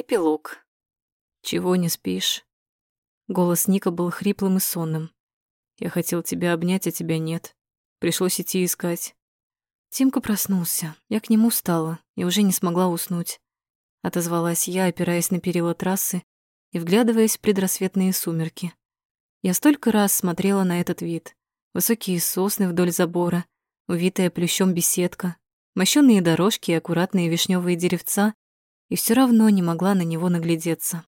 Эпилог. «Чего не спишь?» Голос Ника был хриплым и сонным. «Я хотел тебя обнять, а тебя нет. Пришлось идти искать». Тимка проснулся. Я к нему встала и уже не смогла уснуть. Отозвалась я, опираясь на перила трассы и вглядываясь в предрассветные сумерки. Я столько раз смотрела на этот вид. Высокие сосны вдоль забора, увитая плющом беседка, мощёные дорожки и аккуратные вишневые деревца, и все равно не могла на него наглядеться.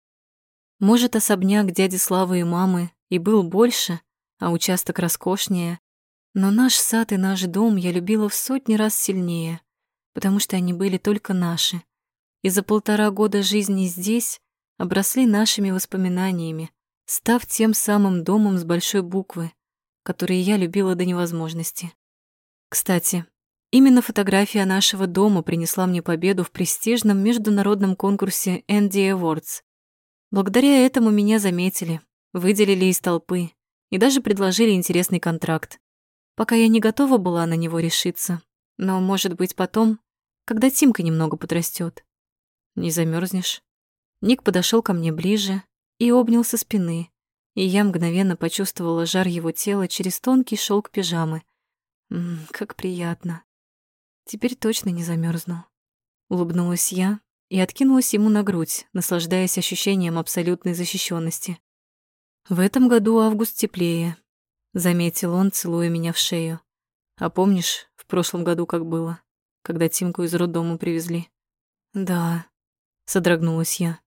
Может, особняк дяди Славы и мамы и был больше, а участок роскошнее, но наш сад и наш дом я любила в сотни раз сильнее, потому что они были только наши. И за полтора года жизни здесь обросли нашими воспоминаниями, став тем самым домом с большой буквы, который я любила до невозможности. Кстати, Именно фотография нашего дома принесла мне победу в престижном международном конкурсе Andy Awards. Благодаря этому меня заметили, выделили из толпы и даже предложили интересный контракт. Пока я не готова была на него решиться, но, может быть, потом, когда Тимка немного подрастет. Не замерзнешь. Ник подошел ко мне ближе и обнял со спины, и я мгновенно почувствовала жар его тела через тонкий шелк пижамы. Ммм, как приятно. Теперь точно не замерзну. Улыбнулась я и откинулась ему на грудь, наслаждаясь ощущением абсолютной защищенности. В этом году август теплее, заметил он, целуя меня в шею. А помнишь, в прошлом году как было, когда Тимку из роддома привезли? Да, содрогнулась я.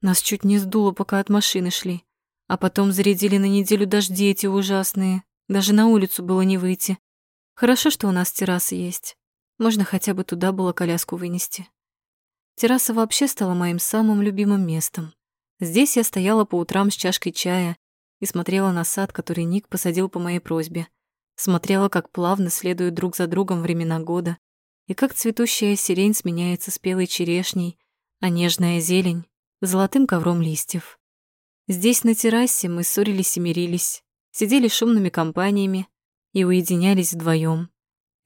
Нас чуть не сдуло, пока от машины шли. А потом зарядили на неделю дожди эти ужасные. Даже на улицу было не выйти. Хорошо, что у нас терраса есть. Можно хотя бы туда было коляску вынести. Терраса вообще стала моим самым любимым местом. Здесь я стояла по утрам с чашкой чая и смотрела на сад, который Ник посадил по моей просьбе. Смотрела, как плавно следуют друг за другом времена года, и как цветущая сирень сменяется спелой черешней, а нежная зелень — золотым ковром листьев. Здесь на террасе мы ссорились и мирились, сидели шумными компаниями и уединялись вдвоем.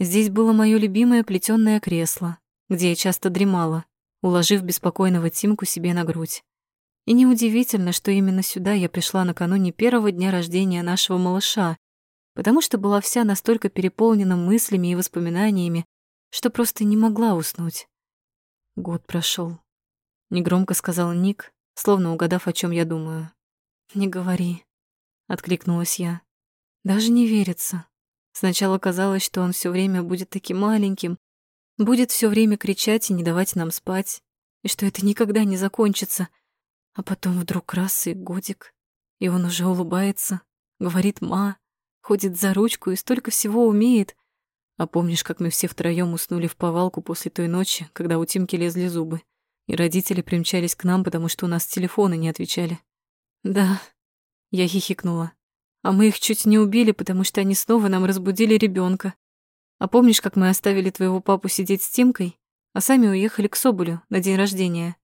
Здесь было мое любимое плетёное кресло, где я часто дремала, уложив беспокойного Тимку себе на грудь. И неудивительно, что именно сюда я пришла накануне первого дня рождения нашего малыша, потому что была вся настолько переполнена мыслями и воспоминаниями, что просто не могла уснуть. Год прошел. Негромко сказал Ник, словно угадав, о чем я думаю. «Не говори», — откликнулась я. «Даже не верится. Сначала казалось, что он все время будет таким маленьким, будет все время кричать и не давать нам спать, и что это никогда не закончится. А потом вдруг раз и годик, и он уже улыбается, говорит «ма», ходит за ручку и столько всего умеет. А помнишь, как мы все втроем уснули в повалку после той ночи, когда у Тимки лезли зубы, и родители примчались к нам, потому что у нас телефоны не отвечали? Да, я хихикнула. А мы их чуть не убили, потому что они снова нам разбудили ребенка. А помнишь, как мы оставили твоего папу сидеть с Тимкой, а сами уехали к Соболю на день рождения?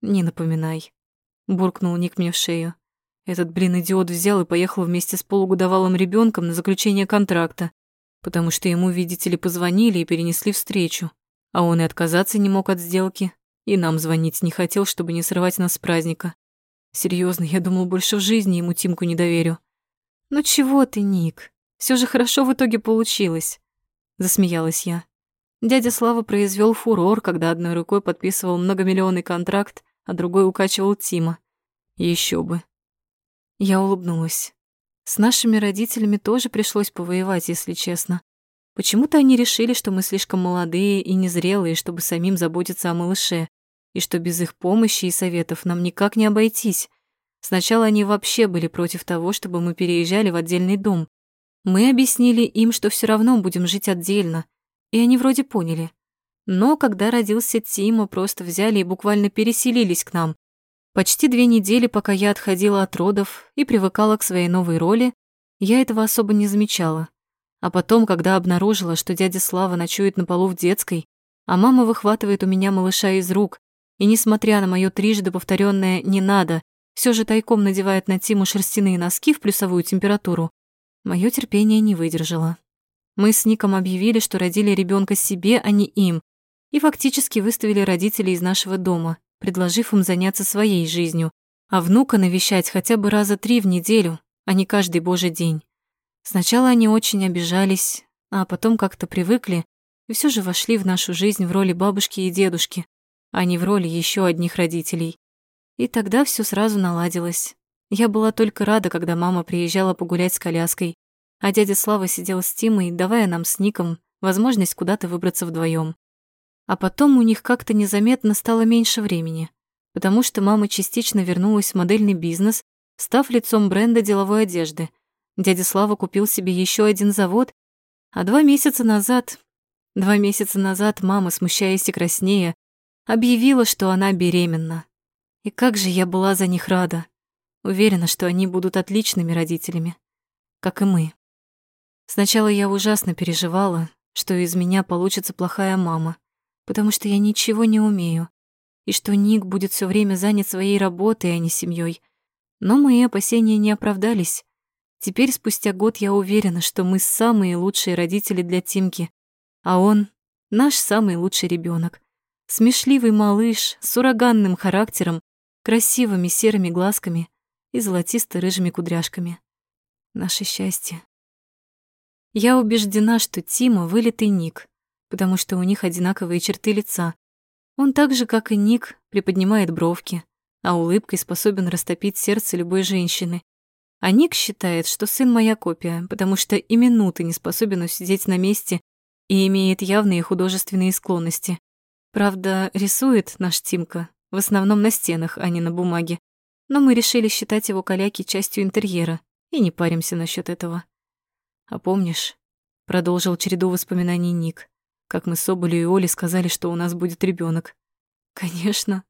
Не напоминай. Буркнул Ник мне в шею. Этот, блин, идиот взял и поехал вместе с полугодовалым ребенком на заключение контракта, потому что ему, видите ли, позвонили и перенесли встречу, а он и отказаться не мог от сделки, и нам звонить не хотел, чтобы не срывать нас с праздника. Серьезно, я думал, больше в жизни ему Тимку не доверю. «Ну чего ты, Ник? Все же хорошо в итоге получилось», — засмеялась я. Дядя Слава произвел фурор, когда одной рукой подписывал многомиллионный контракт, а другой укачивал Тима. Еще бы. Я улыбнулась. С нашими родителями тоже пришлось повоевать, если честно. Почему-то они решили, что мы слишком молодые и незрелые, чтобы самим заботиться о малыше, и что без их помощи и советов нам никак не обойтись. Сначала они вообще были против того, чтобы мы переезжали в отдельный дом. Мы объяснили им, что все равно будем жить отдельно, и они вроде поняли. Но когда родился Тима, просто взяли и буквально переселились к нам. Почти две недели, пока я отходила от родов и привыкала к своей новой роли, я этого особо не замечала. А потом, когда обнаружила, что дядя Слава ночует на полу в детской, а мама выхватывает у меня малыша из рук, и, несмотря на мое трижды повторенное «не надо», все же тайком надевает на Тиму шерстяные носки в плюсовую температуру, мое терпение не выдержало. Мы с Ником объявили, что родили ребенка себе, а не им, и фактически выставили родителей из нашего дома, предложив им заняться своей жизнью, а внука навещать хотя бы раза три в неделю, а не каждый божий день. Сначала они очень обижались, а потом как-то привыкли и все же вошли в нашу жизнь в роли бабушки и дедушки, а не в роли еще одних родителей. И тогда все сразу наладилось. Я была только рада, когда мама приезжала погулять с коляской, а дядя Слава сидел с Тимой, давая нам с Ником возможность куда-то выбраться вдвоем. А потом у них как-то незаметно стало меньше времени, потому что мама частично вернулась в модельный бизнес, став лицом бренда деловой одежды. Дядя Слава купил себе еще один завод, а два месяца назад, два месяца назад мама, смущаясь и краснея, объявила, что она беременна. И как же я была за них рада. Уверена, что они будут отличными родителями, как и мы. Сначала я ужасно переживала, что из меня получится плохая мама, потому что я ничего не умею, и что Ник будет все время занят своей работой, а не семьей. Но мои опасения не оправдались. Теперь, спустя год, я уверена, что мы самые лучшие родители для Тимки, а он — наш самый лучший ребенок. Смешливый малыш с ураганным характером, красивыми серыми глазками и золотисто-рыжими кудряшками. Наше счастье. Я убеждена, что Тима — вылитый Ник, потому что у них одинаковые черты лица. Он так же, как и Ник, приподнимает бровки, а улыбкой способен растопить сердце любой женщины. А Ник считает, что сын моя копия, потому что и минуты не способен усидеть на месте и имеет явные художественные склонности. Правда, рисует наш Тимка в основном на стенах, а не на бумаге. Но мы решили считать его каляки частью интерьера и не паримся насчет этого. А помнишь, продолжил череду воспоминаний Ник, как мы с Соболью и Олей сказали, что у нас будет ребенок. Конечно.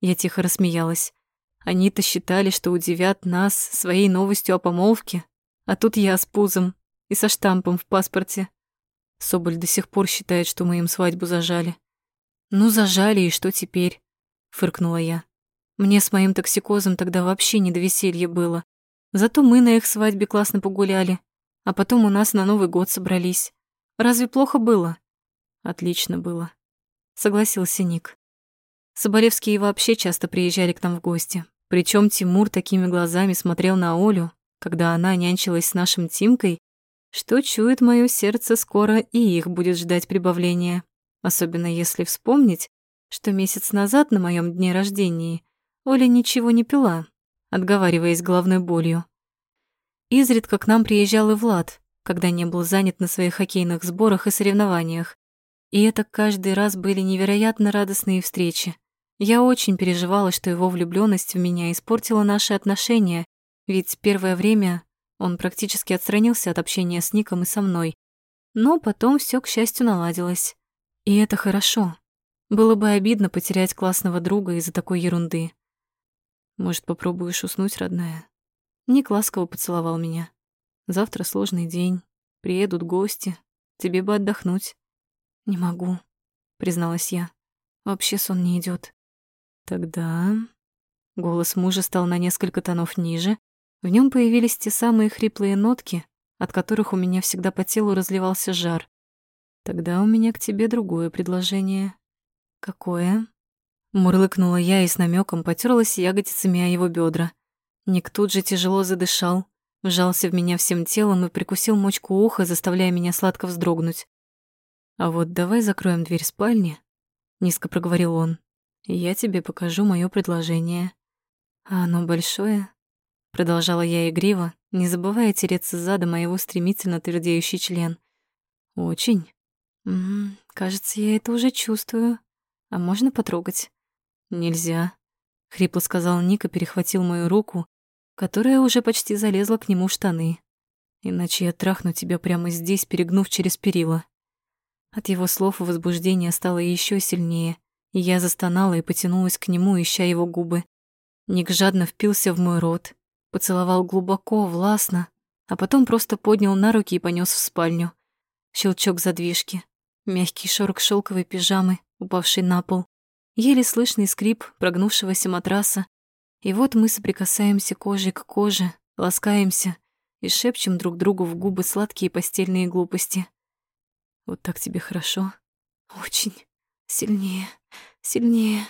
Я тихо рассмеялась. Они-то считали, что удивят нас своей новостью о помолвке, а тут я с пузом и со штампом в паспорте. Соболь до сих пор считает, что мы им свадьбу зажали. Ну, зажали, и что теперь? Фыркнула я. Мне с моим токсикозом тогда вообще не до веселья было. Зато мы на их свадьбе классно погуляли, а потом у нас на Новый год собрались. Разве плохо было? Отлично было, согласился Ник. Соболевские вообще часто приезжали к нам в гости. Причем Тимур такими глазами смотрел на Олю, когда она нянчилась с нашим Тимкой, что чует мое сердце, скоро и их будет ждать прибавление. Особенно если вспомнить, что месяц назад на моем дне рождения Оля ничего не пила, отговариваясь головной болью. Изредка к нам приезжал и Влад, когда не был занят на своих хоккейных сборах и соревнованиях. И это каждый раз были невероятно радостные встречи. Я очень переживала, что его влюблённость в меня испортила наши отношения, ведь первое время он практически отстранился от общения с Ником и со мной. Но потом всё, к счастью, наладилось. И это хорошо. Было бы обидно потерять классного друга из-за такой ерунды. Может, попробуешь уснуть, родная? Ник ласково поцеловал меня. Завтра сложный день. Приедут гости. Тебе бы отдохнуть. Не могу, призналась я. Вообще сон не идет. Тогда... Голос мужа стал на несколько тонов ниже. В нем появились те самые хриплые нотки, от которых у меня всегда по телу разливался жар. Тогда у меня к тебе другое предложение. Какое? Мурлыкнула я и с намеком потерлась ягодицами о его бедра. Ник тут же тяжело задышал, вжался в меня всем телом и прикусил мочку уха, заставляя меня сладко вздрогнуть. «А вот давай закроем дверь спальни», — низко проговорил он, — «и я тебе покажу моё предложение». «А оно большое?» — продолжала я игриво, не забывая тереться задом моего стремительно твердеющий член. «Очень. Кажется, я это уже чувствую. А можно потрогать?» «Нельзя», — хрипло сказал Ник и перехватил мою руку, которая уже почти залезла к нему в штаны. «Иначе я трахну тебя прямо здесь, перегнув через перила». От его слов возбуждение стало еще сильнее, и я застонала и потянулась к нему, ища его губы. Ник жадно впился в мой рот, поцеловал глубоко, властно, а потом просто поднял на руки и понес в спальню. Щелчок задвижки, мягкий шорох шелковой пижамы, упавший на пол, еле слышный скрип прогнувшегося матраса. И вот мы соприкасаемся кожей к коже, ласкаемся и шепчем друг другу в губы сладкие постельные глупости. Вот так тебе хорошо? Очень. Сильнее, сильнее.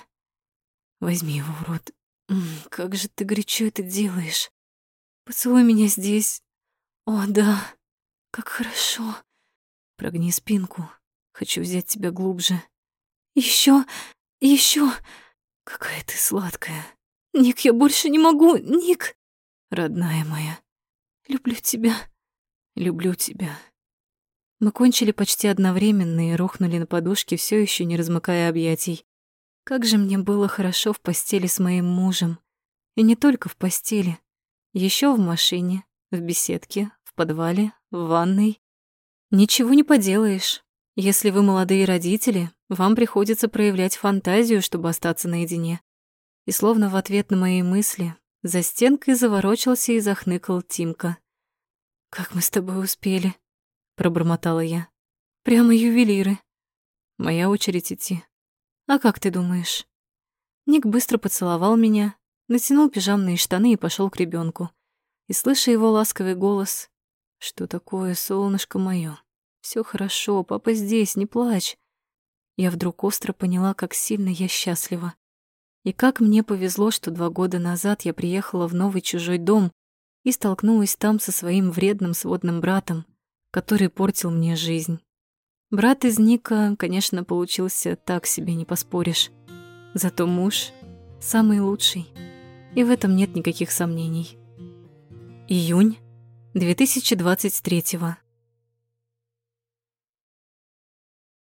Возьми его в рот. Как же ты горячо это делаешь. Поцелуй меня здесь. О, да, как хорошо. Прогни спинку. Хочу взять тебя глубже. Еще, еще. Какая ты сладкая. Ник, я больше не могу, Ник. Родная моя, люблю тебя. Люблю тебя. Мы кончили почти одновременно и рухнули на подушке, все еще не размыкая объятий. Как же мне было хорошо в постели с моим мужем. И не только в постели. еще в машине, в беседке, в подвале, в ванной. Ничего не поделаешь. Если вы молодые родители, вам приходится проявлять фантазию, чтобы остаться наедине. И словно в ответ на мои мысли за стенкой заворочился и захныкал Тимка. «Как мы с тобой успели?» — пробормотала я. «Прямо ювелиры. Моя очередь идти. А как ты думаешь?» Ник быстро поцеловал меня, натянул пижамные штаны и пошел к ребенку. И, слыша его ласковый голос, «Что такое, солнышко мое? Все хорошо, папа здесь, не плачь». Я вдруг остро поняла, как сильно я счастлива. И как мне повезло, что два года назад я приехала в новый чужой дом и столкнулась там со своим вредным сводным братом, который портил мне жизнь. Брат из Ника, конечно, получился так себе, не поспоришь. Зато муж самый лучший, и в этом нет никаких сомнений. Июнь 2023 -го.